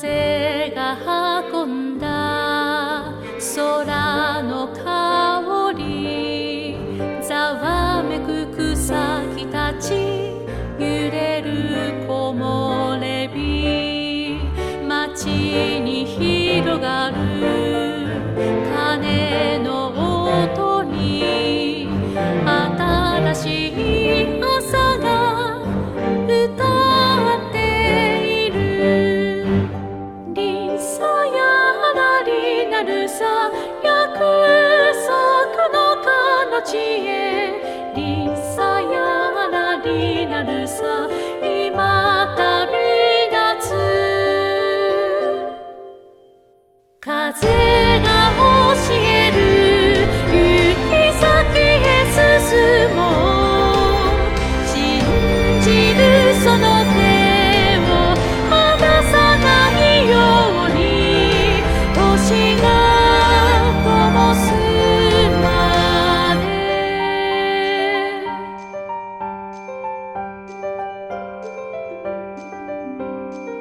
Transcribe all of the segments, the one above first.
風が運んだ空の香りざわめく草木たち揺れる木漏れ日街に広がるやらりなるさ今旅立つ。風が教える行き先へ進もう。信じるその手を離さないように星が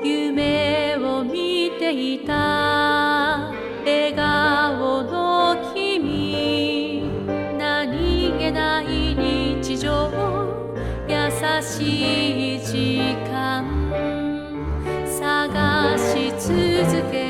夢を見ていた。笑顔の君。何気ない日常。優しい時間。探し続け